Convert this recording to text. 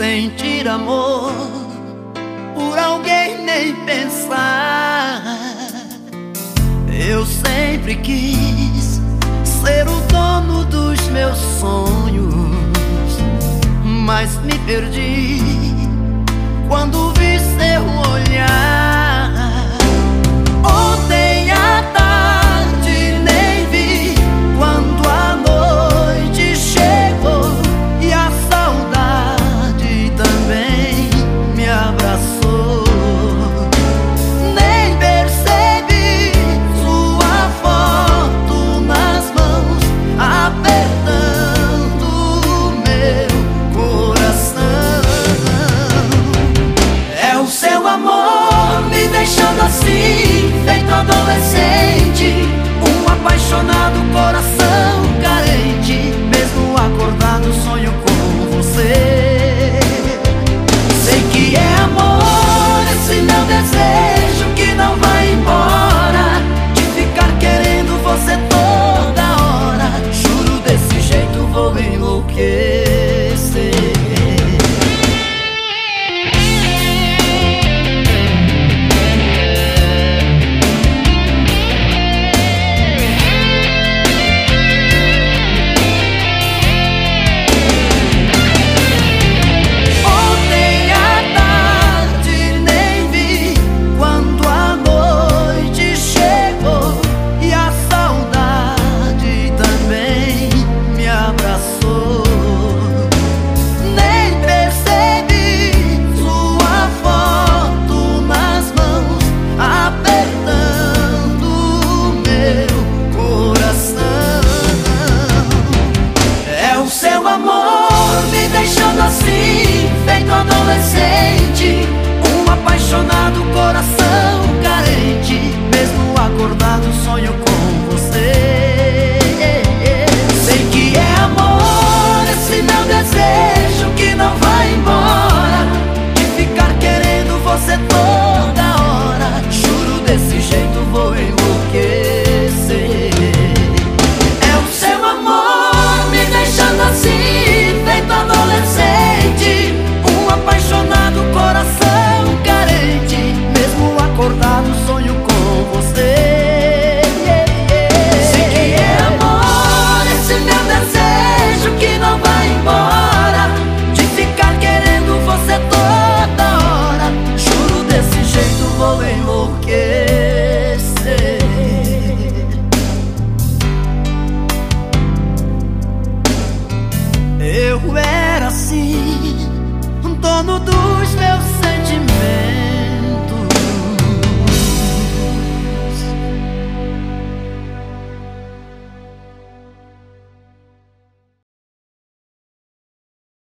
sentir amor por alguém nem pensar. Eu sempre quis ser o dono dos meus sonhos, mas me perdi quando vi assim, feito adolescente. nasci feito adolescente, um apaixonado coração. dos meus